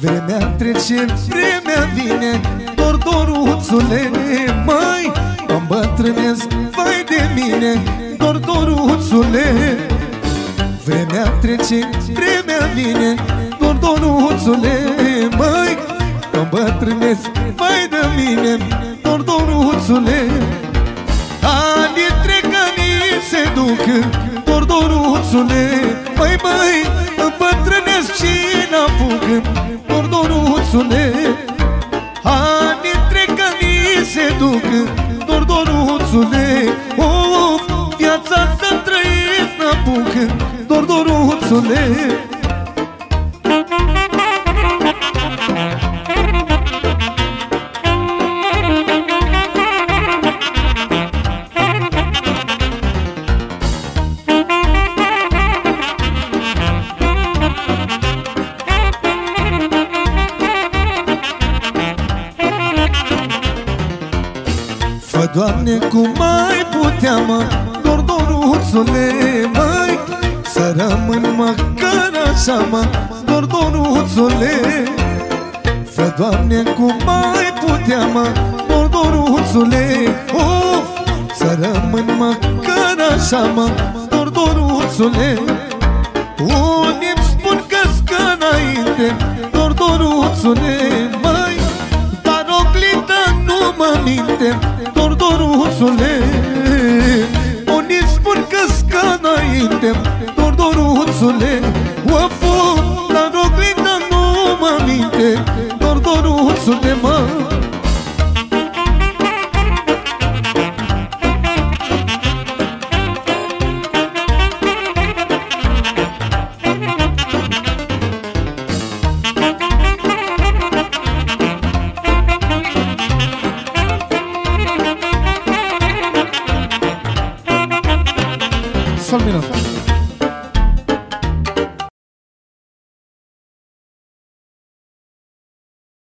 Vremea trece, vremea vine Dor, doruțule, mai Îmbătrânesc, vai de mine Dor, doruțule. Vremea trece, vremea vine Dor, doruțule, mai Îmbătrânesc, vai de mine Dor, doruțule. Anii trec, anii se duc Dor, doruțule, mai, mai Îmbătrânesc și n-apuc Dor, doruțule Anii trec, anii se duc. Dor, doruțule Of, viața să trăiesc n-apuc Dor, doruțule Fă, Doamne, cum mai puteam, mă Dor, doruțule, măi Să rămân măcar așa, mă Dor, doruțule. Fă, Doamne, cum mai puteam, mă Dor, doruțule, of Să rămân măcar așa, mă Dor, doruțule. Unii-mi spun că-s înainte Dor, doruțule, măi Dar oglinda nu mă minte. Dor, doruțule Unii spun că-s înainte Dor, doruțule Ofu, dar oglinda nu mă minte Dor, doruțule, mă 설민은